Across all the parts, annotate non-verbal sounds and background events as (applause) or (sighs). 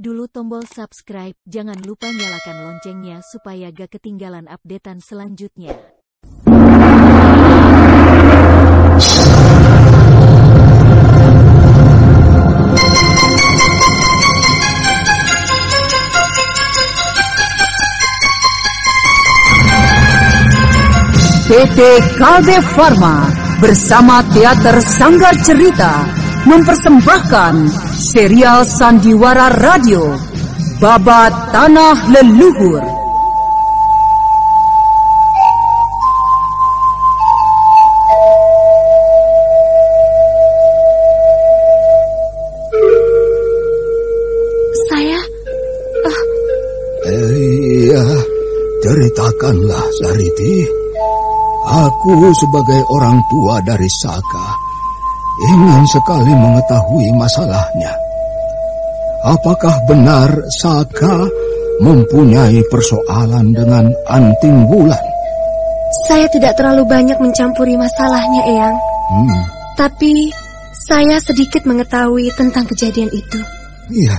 dulu tombol subscribe, jangan lupa nyalakan loncengnya supaya gak ketinggalan updatean selanjutnya. PT KB Pharma bersama Teater Sanggar Cerita mempersembahkan serial Sandiwara Radio Babat Tanah Leluhur. Saya Eh, iya, ceritakanlah Sariti. Aku sebagai orang tua dari Saka ingin sekali mengetahui masalahnya. Apakah benar Saka mempunyai persoalan dengan Anting Bulan? saya tidak terlalu banyak mencampuri masalahnya, Eyang. Hmm, Tapi saya sedikit mengetahui tentang kejadian itu. iya.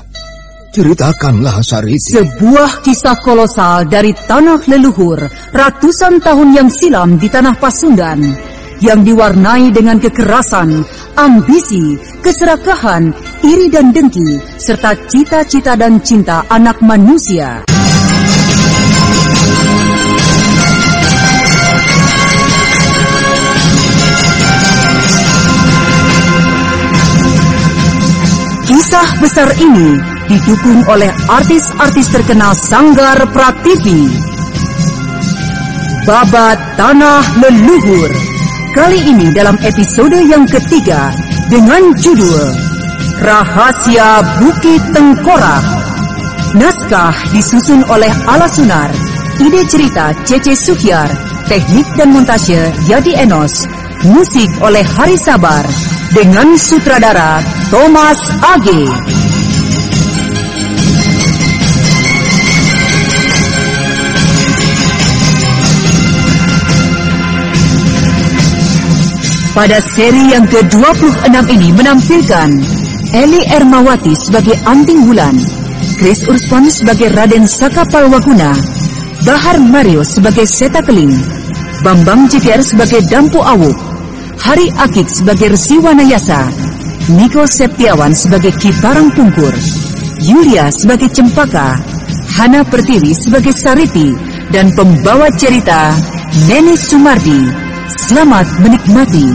Ceritakanlah Sariti. Sebuah kisah kolosal dari tanah leluhur ratusan tahun yang silam di tanah Pasundan yang diwarnai dengan kekerasan, ambisi, keserakahan, iri dan dengki, serta cita-cita dan cinta anak manusia. Kisah besar ini didukung oleh artis-artis terkenal Sanggar Prativi. Babat Tanah Leluhur. Kali ini dalam episode yang ketiga dengan judul Rahasia Bukit Tengkorak. Naskah disusun oleh Ala Sunar. Ide cerita Cece Suhyar. Teknik dan montase Yadi Enos. Musik oleh Hari Sabar. Dengan sutradara Thomas Age. Pada seri yang ke-26 ini menampilkan Eli Ermawati sebagai Anting Bulan, Chris Urspan sebagai Raden Saka Palwaguna, Bahar Mario sebagai Seta Keling, Bambang JKR sebagai Dampu Awuk, Hari Akik sebagai Resi Wanayasa, Niko Septiawan sebagai Kiparang Pungkur, Yulia sebagai Cempaka, Hana Pertiwi sebagai Sariti, dan pembawa cerita Neni Sumardi. Selamat menikmati.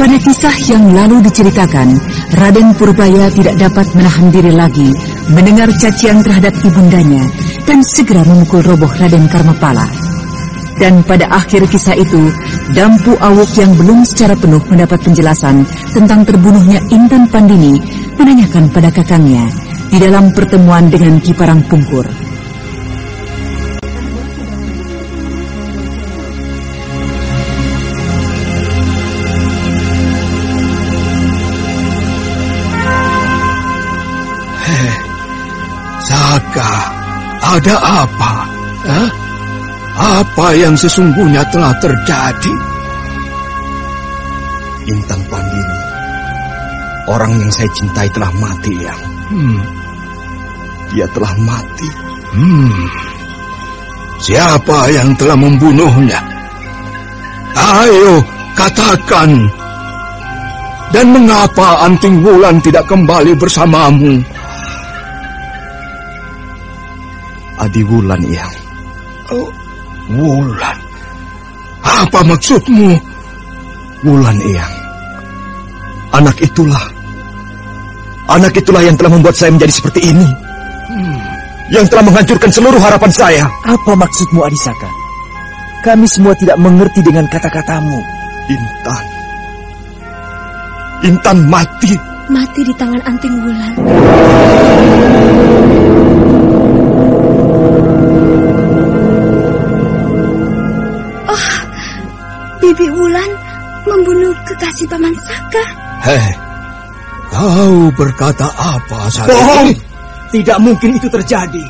Pada kisah yang lalu diceritakan, Raden Purbaya tidak dapat menahan diri lagi mendengar cacian terhadap ibundanya dan segera memukul roboh Raden Karmapala. Dan pada akhir kisah itu, Dampu Awuk yang belum secara penuh mendapat penjelasan tentang terbunuhnya Intan Pandini menanyakan pada kakangnya di dalam pertemuan dengan Kiparang Pungkur. Saka, ada apa? Hah? Apa yang sesungguhnya telah terjadi? Intan Pandini. Orang yang saya cintai telah mati, Yang. Hmm, Dia telah mati. hmm. Siapa yang telah membunuhnya? Ayo, katakan. Dan mengapa Anting Wulan tidak kembali bersamamu? Adi Wulan, Yang. Oh, Wulan. Apa maksudmu? Wulan, Yang. Anak itulah. Anak itulah yang telah membuat saya menjadi seperti ini. Yang telah menghancurkan seluruh harapan saya. Apa maksudmu Adisaka? Kami semua tidak mengerti dengan kata-katamu. Intan. Intan mati. Mati di tangan Anting Wulan. Membunuh kekasih Paman Saka. Hei, kau berkata apa saat Bohong! ini? Tidak mungkin itu terjadi.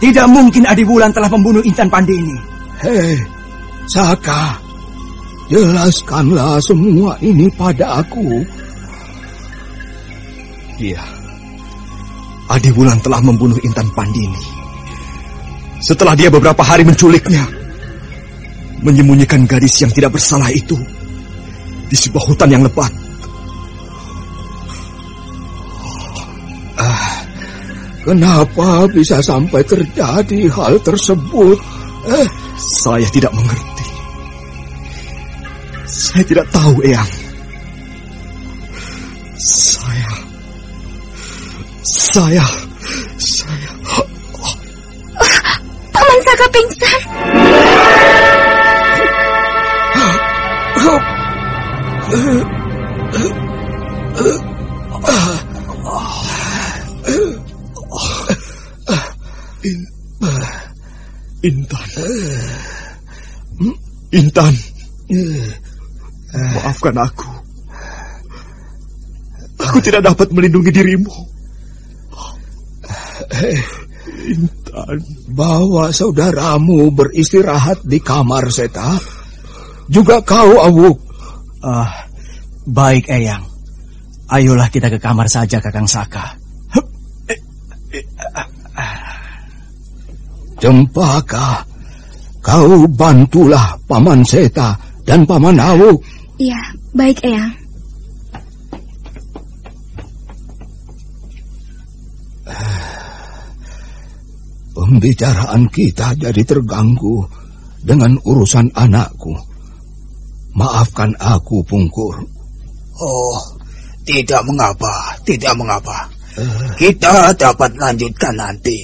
Tidak mungkin Adi Wulan telah membunuh Intan Pandini. Hei, Saka, jelaskanlah semua ini pada aku. Iya, Adi Wulan telah membunuh Intan Pandini. Setelah dia beberapa hari menculiknya, menyembunyikan gadis yang tidak bersalah itu di sebuah hutan yang lebat. Ah, kenapa bisa sampai terjadi hal tersebut? Eh, saya tidak mengerti. Saya tidak tahu, Eyang. Saya... Saya... Saya... Paman Saka pingsan. In, Intan. Intan. Maafkan aku. Aku tidak dapat melindungi dirimu. Intan. Bawa saudaramu beristirahat di kamar Seta. Juga kau, Awuk. Ah, baik Eyang. Ayolah kita ke kamar saja Kakang Saka. Cempaka, kau bantulah Paman Seta dan Paman Awuk. Iya, baik Eyang. Pembicaraan kita jadi terganggu dengan urusan anakku. Maafkan aku, Pungkur. Oh, tidak mengapa, tidak mengapa. Kita dapat lanjutkan nanti.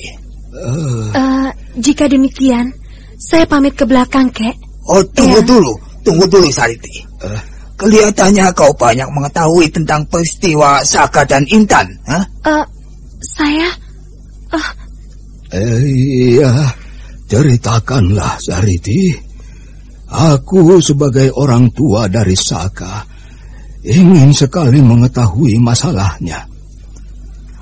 Eh, jika demikian, saya pamit ke belakang, Kek. Oh, tunggu Ya. dulu, tunggu dulu Sariti. Kelihatannya kau banyak mengetahui tentang peristiwa Saka dan Intan. Hah? Eh, saya... eh, Eh, iya, ceritakanlah, Sariti. Aku sebagai orang tua dari Saka ingin sekali mengetahui masalahnya.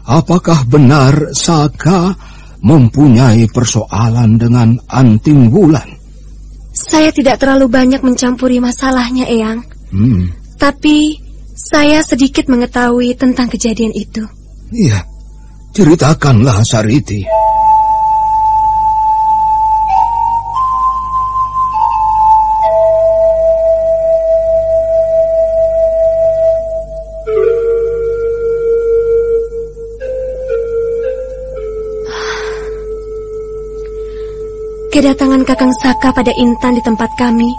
Apakah benar Saka mempunyai persoalan dengan Anting Wulan? saya tidak terlalu banyak mencampuri masalahnya, Eyang. Hmm, Tapi saya sedikit mengetahui tentang kejadian itu. iya. Ceritakanlah, Sariti. Kedatangan Kakang Saka pada Intan di tempat kami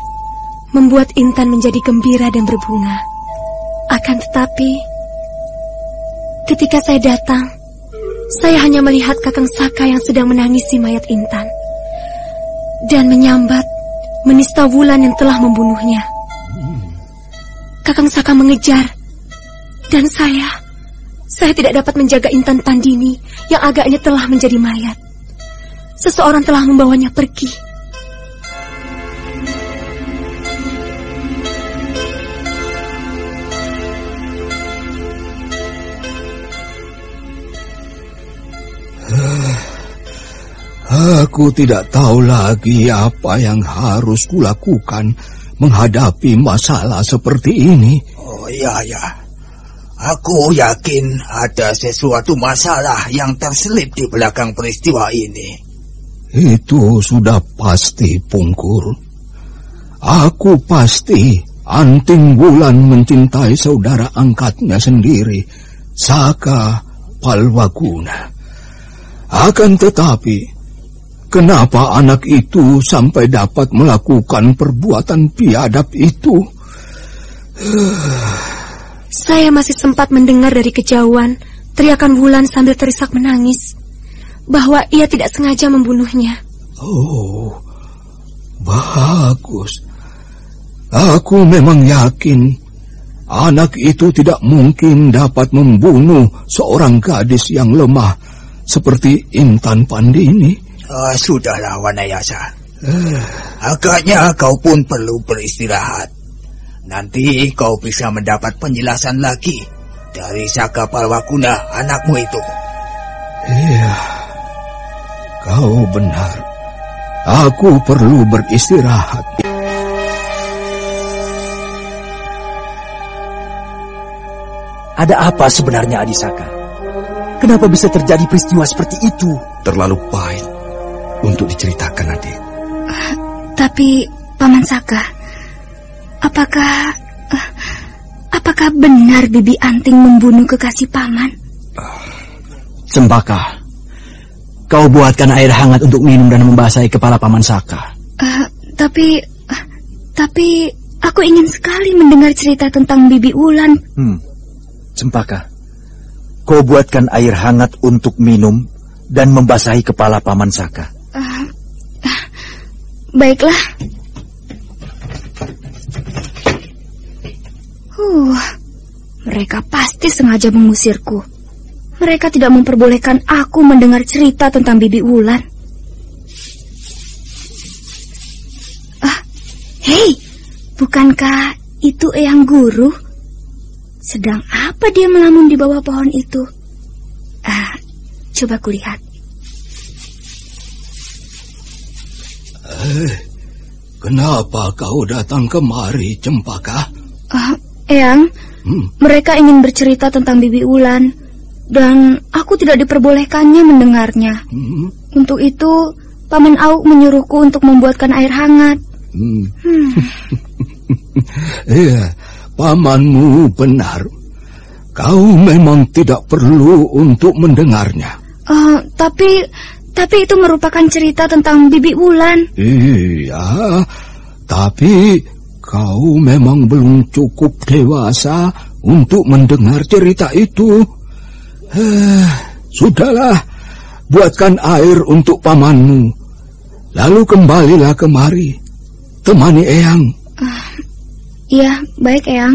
membuat Intan menjadi gembira dan berbunga. Akan tetapi, ketika saya datang, saya hanya melihat Kakang Saka yang sedang menangisi mayat Intan dan menyambat menista Wulan yang telah membunuhnya. Kakang Saka mengejar dan saya, saya tidak dapat menjaga Intan Pandini yang agaknya telah menjadi mayat. Seseorang telah membawanya pergi. Aku tidak tahu lagi apa yang harus kulakukan menghadapi masalah seperti ini. Oh iya ya. Aku yakin ada sesuatu masalah yang terselip di belakang peristiwa ini. Itu sudah pasti, Pungkur. Aku pasti Anting Wulan mencintai saudara angkatnya sendiri, Saka Palwaguna. Akan tetapi, kenapa anak itu sampai dapat melakukan perbuatan biadab itu? Saya masih sempat mendengar dari kejauhan teriakan Wulan sambil terisak menangis bahwa ia tidak sengaja membunuhnya. Oh, bagus. Aku memang yakin anak itu tidak mungkin dapat membunuh seorang gadis yang lemah seperti Intan Pandini. Ah, sudahlah Wanayasa. Agaknya kau pun perlu beristirahat. Nanti kau bisa mendapat penjelasan lagi dari Saka Palwakuna anakmu itu. Iya, kau benar. Aku perlu beristirahat. Ada apa sebenarnya Adisaka? Kenapa bisa terjadi peristiwa seperti itu? Terlalu pahit untuk diceritakan, adik. Uh, tapi, Paman Saka, apakah... Uh, apakah benar Bibi Anting membunuh kekasih Paman? Uh, kau buatkan air hangat untuk minum dan membasahi kepala Paman Saka. Uh, tapi... Uh, tapi... Aku ingin sekali mendengar cerita tentang Bibi Ulan. Hmm. Cempaka, kau buatkan air hangat untuk minum dan membasahi kepala Paman Saka. Uh, uh, baiklah. Uh, mereka pasti sengaja mengusirku. Mereka tidak memperbolehkan aku mendengar cerita tentang Bibi Ulan. Ah, hei, bukankah itu Eyang Guru? Sedang apa dia melamun di bawah pohon itu? Ah, coba kulihat. Eh, kenapa kau datang kemari, Cempaka? Uh, Eyang, hmm? mereka ingin bercerita tentang Bibi Ulan dan aku tidak diperbolehkannya mendengarnya. Hmm? Untuk itu, Paman Au menyuruhku untuk membuatkan air hangat. Hmm. hmm. (laughs) Iya, pamanmu benar. Kau memang tidak perlu untuk mendengarnya. Uh, tapi, tapi itu merupakan cerita tentang Bibi Ulan. Iya, tapi kau memang belum cukup dewasa untuk mendengar cerita itu. (sighs) Sudahlah, buatkan air untuk pamanmu. Lalu kembalilah kemari. Temani Eyang. Uh, iya, baik Eyang.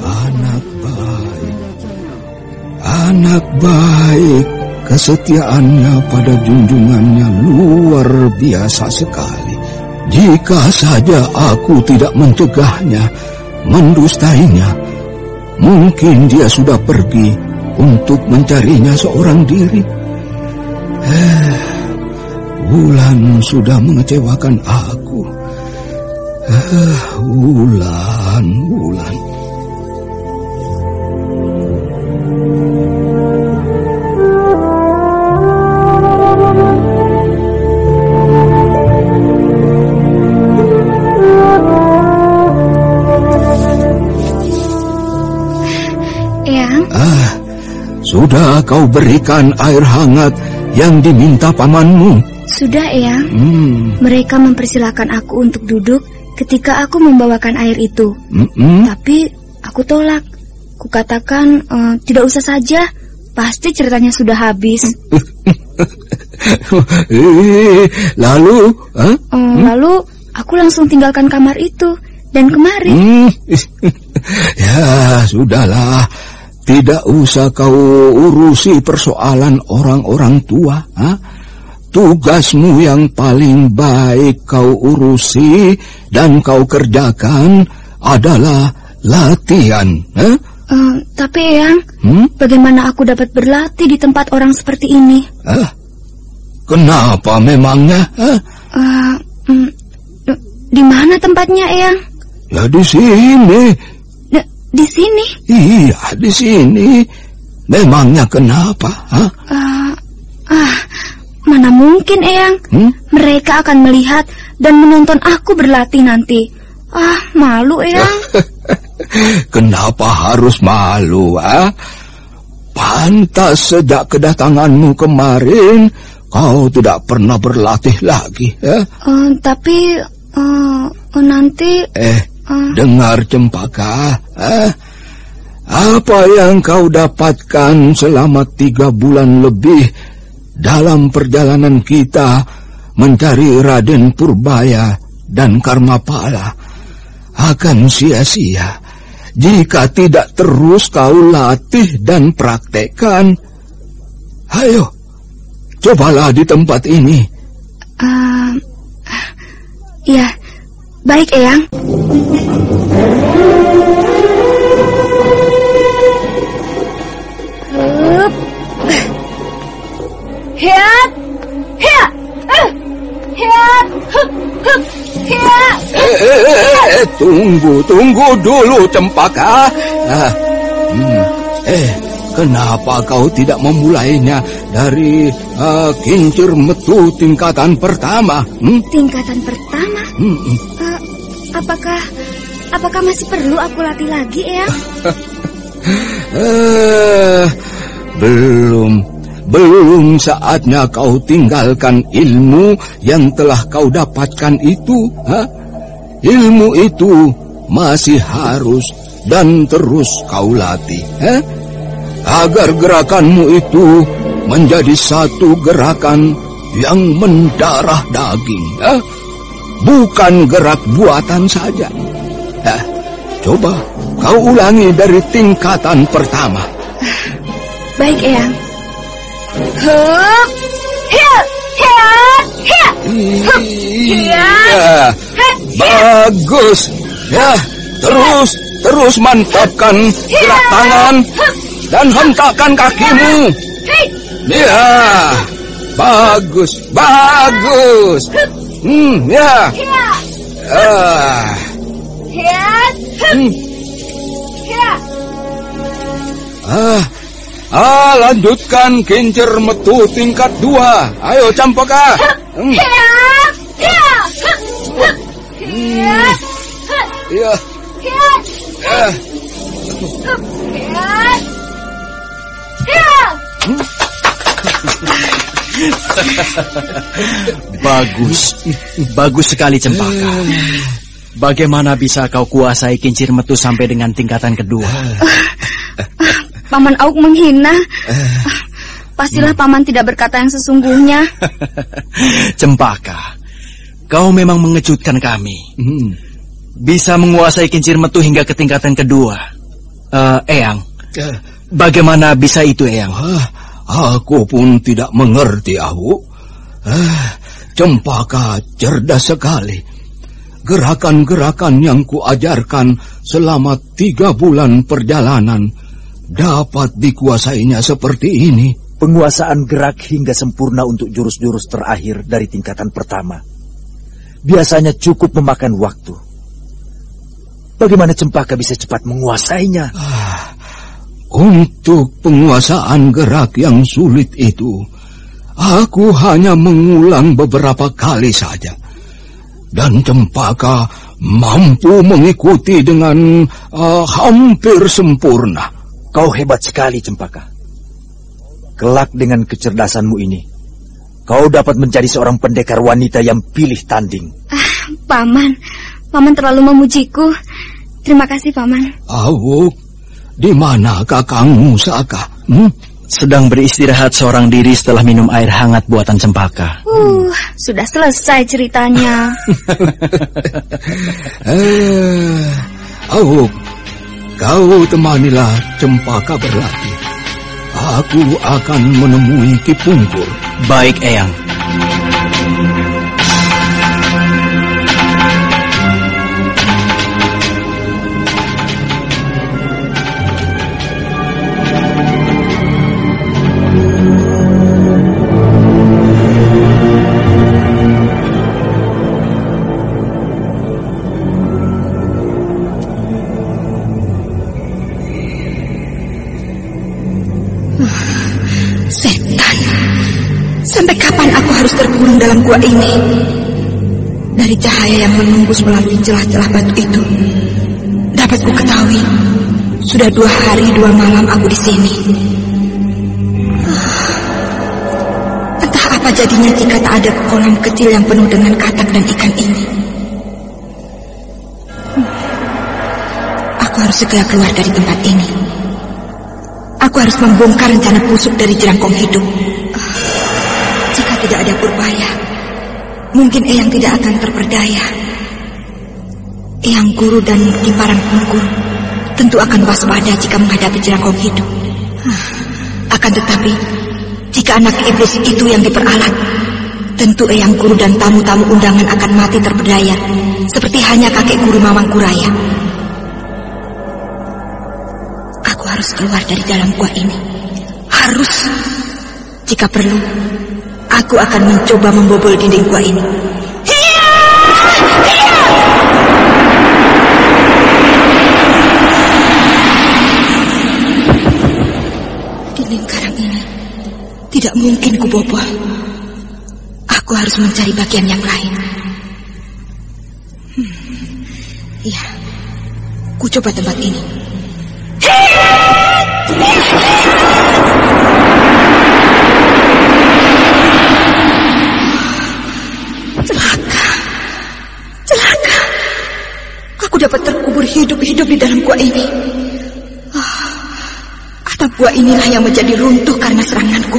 Anak baik. Anak baik. Kesetiaannya pada junjungannya luar biasa sekali. Jika saja aku tidak mencegahnya, mendustainya, mungkin dia sudah pergi untuk mencarinya seorang diri. Eh, Wulan sudah mengecewakan aku. Eh, Wulan, Wulan. Sudah kau berikan air hangat yang diminta pamanmu? Sudah, Eyang. Hmm. Mereka mempersilahkan aku untuk duduk ketika aku membawakan air itu. Hmm. Tapi aku tolak. Kukatakan uh, tidak usah saja. Pasti ceritanya sudah habis. (laughs) lalu? Huh? Uh, hmm? Lalu aku langsung tinggalkan kamar itu. Dan kemarin... Hmm. (laughs) ya, sudahlah. Tidak usah kau urusi persoalan orang-orang tua. Ha? Tugasmu yang paling baik kau urusi dan kau kerjakan adalah latihan. Ha? Uh, tapi Eyang, hmm? bagaimana aku dapat berlatih di tempat orang seperti ini? Huh? Kenapa memangnya? Huh? Uh, mm, di mana tempatnya Eyang? Ya di sini. Di sini? Iya, di sini. Memangnya kenapa? Hah? Uh, ah, mana mungkin, Eyang? Hmm? Mereka akan melihat dan menonton aku berlatih nanti. Ah, malu, Eyang. (laughs) kenapa harus malu, ah? Pantas sejak kedatanganmu kemarin, kau tidak pernah berlatih lagi, ya? Uh, tapi uh, nanti... Eh, Hmm. Dengar cempaka, eh? apa yang kau dapatkan selama tiga bulan lebih dalam perjalanan kita mencari Raden Purbaya dan Karmapala akan sia-sia jika tidak terus kau latih dan praktekkan. Ayo, cobalah di tempat ini. Uh, ya, Baik, Eyang. Hup. Hiat. Hiat. Eh. Hiat. Hup. Hiat. Eh, eh, eh, tunggu, tunggu dulu, Cempaka. Ah, hmm, eh, Kenapa kau tidak memulainya dari uh, kincir metu tingkatan pertama? Hmm? Tingkatan pertama? Hmm. Uh, apakah apakah masih perlu aku latih lagi, ya? (laughs) eh, belum. Belum saatnya kau tinggalkan ilmu yang telah kau dapatkan itu. Ha? Ilmu itu masih harus dan terus kau latih. Ha? Agar gerakanmu itu menjadi satu gerakan yang mendarah daging. Ha? Bukan gerak buatan saja. Ha? Coba kau ulangi dari tingkatan pertama. (sighs) Baik, Eyang. Hup. Iya. Bagus. Ya, terus terus mantapkan gerak tangan dan hentakkan kakimu. Ya. Bagus, bagus. Hmm, ya. Ah. Hmm. Ah. Ah, lanjutkan kincir metu tingkat dua. Ayo, Campaka. Hmm. Iya. Iya. (laughs) Bagus. Bagus sekali Cempaka. Bagaimana bisa kau kuasai kincir metu sampai dengan tingkatan kedua? (laughs) Paman Auk menghina. Pastilah paman tidak berkata yang sesungguhnya. (laughs) Cempaka, kau memang mengejutkan kami. Hmm. Bisa menguasai kincir metu hingga ke tingkatan kedua. Uh, Eyang, bagaimana bisa itu Eyang? Aku pun tidak mengerti, Awu. Uh, Cempaka cerdas sekali. Gerakan-gerakan yang kuajarkan selama tiga bulan perjalanan dapat dikuasainya seperti ini. Penguasaan gerak hingga sempurna untuk jurus-jurus terakhir dari tingkatan pertama biasanya cukup memakan waktu. Bagaimana Cempaka bisa cepat menguasainya? Ah, untuk penguasaan gerak yang sulit itu, aku hanya mengulang beberapa kali saja. Dan Cempaka mampu mengikuti dengan uh, hampir sempurna. Kau hebat sekali, Cempaka. Kelak dengan kecerdasanmu ini, kau dapat menjadi seorang pendekar wanita yang pilih tanding. Ah, Paman, Paman terlalu memujiku. Terima kasih, Paman. Awuk, di mana kakangmu Saka? Hmm? Sedang beristirahat seorang diri setelah minum air hangat buatan cempaka. Uh, sudah selesai ceritanya. eh, Awuk, kau temanilah cempaka berlatih. Aku akan menemui Kipungkur. Baik, Eyang. Dalam gua ini. Dari cahaya yang menembus melalui celah-celah batu itu, dapat ku ketahui sudah dua hari dua malam aku di sini. Entah apa jadinya jika tak ada kolam kecil yang penuh dengan katak dan ikan ini. Aku harus segera keluar dari tempat ini. Aku harus membongkar rencana busuk dari jerangkong hidup. Jika tidak ada Purbaya, mungkin Eyang tidak akan terperdaya. Eyang Guru dan Kimparan Pungkur tentu akan waspada jika menghadapi jerangkong hidup. Akan tetapi, jika anak iblis itu yang diperalat, tentu Eyang Guru dan tamu-tamu undangan akan mati terperdaya, seperti hanya kakek guru Mamang Kuraya. keluar dari dalam gua ini. Harus. Jika perlu, aku akan mencoba membobol dinding gua ini. Dinding karang ini tidak mungkin kubobol. Aku harus mencari bagian yang lain. Hmm. Ya, ku coba tempat ini. Celaka. Celaka. Aku dapat terkubur hidup-hidup di dalam gua ini. Oh, atap gua inilah yang menjadi runtuh karena seranganku.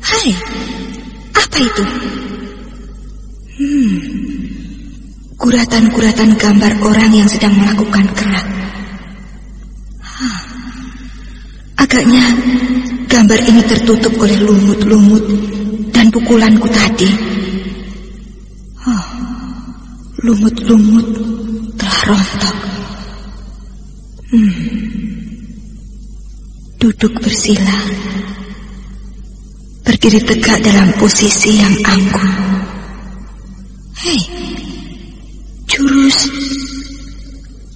Hai, apa itu? Hmm, guratan-guratan gambar orang yang sedang melakukan gerak. Agaknya gambar ini tertutup oleh lumut-lumut dan pukulanku tadi. Oh, lumut-lumut telah rontok. Hmm. Duduk bersila. Berdiri tegak dalam posisi yang angkuh. Hei, jurus,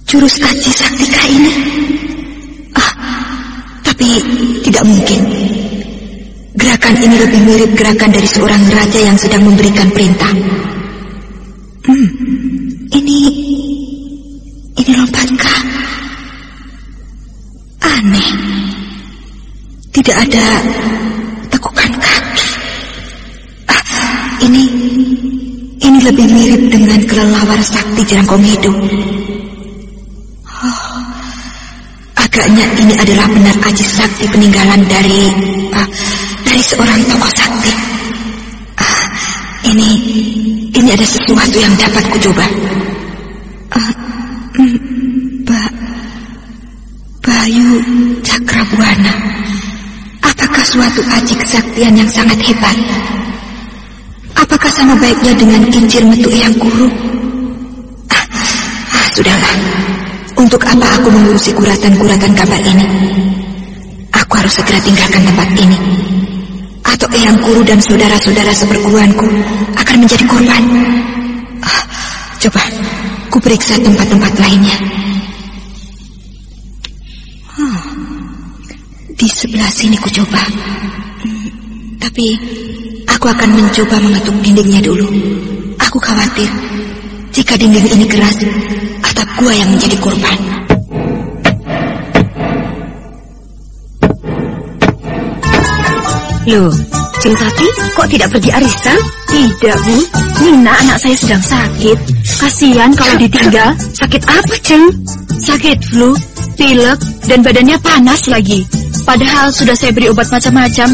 jurus aji saktika ini. Mungkin. Gerakan ini lebih mirip gerakan dari seorang raja yang sedang memberikan perintah. Hmm, ini, ini lompatkah? Aneh. Tidak ada tekukan kaki. Ah, ini, ini lebih mirip dengan kelelawar sakti jerangkong hidup. Adalah benar aji sakti peninggalan dari, ah, dari seorang tokoh sakti. Ah, ini, ini ada sesuatu yang dapat kucoba. Mm, ba, Bayu Cakrabuana. Apakah suatu aji kesaktian yang sangat hebat? Apakah sama baiknya dengan kincir metu yang guru? Ah, ah, sudahlah. Untuk apa aku mengurusi kuratan-kuratan gambar ini? Aku harus segera tinggalkan tempat ini. Atau Eyang Guru dan saudara-saudara seperguruanku akan menjadi korban. Ah, coba, ku periksa tempat-tempat lainnya. Hmm, di sebelah sini ku coba. Hmm, tapi aku akan mencoba mengetuk dindingnya dulu. Aku khawatir jika dinding ini keras, atap gua yang menjadi korban. Loh, Jeng Sati kok tidak pergi arisan? Tidak, Bu. Nina anak saya sedang sakit. Kasihan kalau ditinggal. Sakit apa, Jeng? Sakit flu, pilek, dan badannya panas lagi. Padahal sudah saya beri obat macam-macam,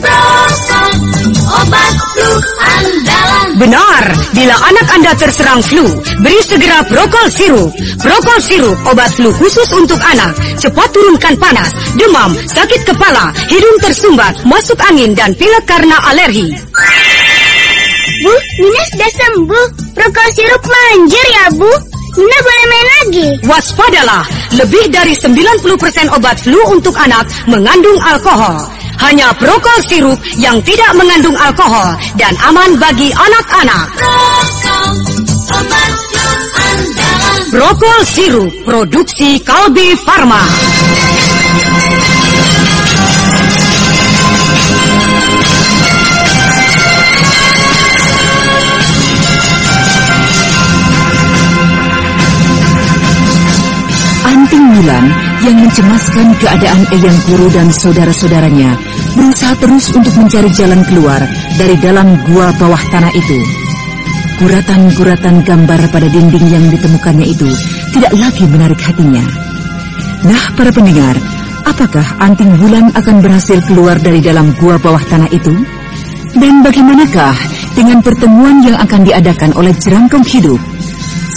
Obat flu andalan. Benar, bila anak Anda terserang flu, beri segera Prokol sirup. Prokol sirup obat flu khusus untuk anak. Cepat turunkan panas, demam, sakit kepala, hidung tersumbat, masuk angin dan pilek karena alergi. Bu, Nina sudah sembuh. Prokol sirup manjur ya, Bu. Nina boleh main lagi. Waspadalah, lebih dari 90% obat flu untuk anak mengandung alkohol. Hanya Prokol sirup yang tidak mengandung alkohol dan aman bagi anak-anak. Prokol, sirup produksi Kalbi Farma. Anting Wulan yang mencemaskan keadaan Eyang Guru dan saudara-saudaranya berusaha terus untuk mencari jalan keluar dari dalam gua bawah tanah itu. Guratan-guratan gambar pada dinding yang ditemukannya itu tidak lagi menarik hatinya. Nah, para pendengar, apakah Anting Wulan akan berhasil keluar dari dalam gua bawah tanah itu? Dan bagaimanakah dengan pertemuan yang akan diadakan oleh Jerangkong Hidup?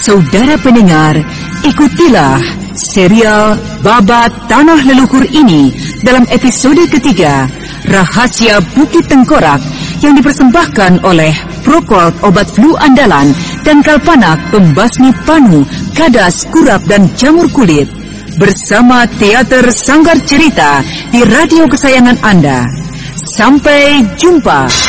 Saudara pendengar, ikutilah serial Babat Tanah Leluhur ini dalam episode ketiga Rahasia Bukit Tengkorak yang dipersembahkan oleh Prokol Obat Flu Andalan dan Kalpanak Pembasmi Panu, Kadas, Kurap dan Jamur Kulit bersama Teater Sanggar Cerita di radio kesayangan Anda. Sampai jumpa.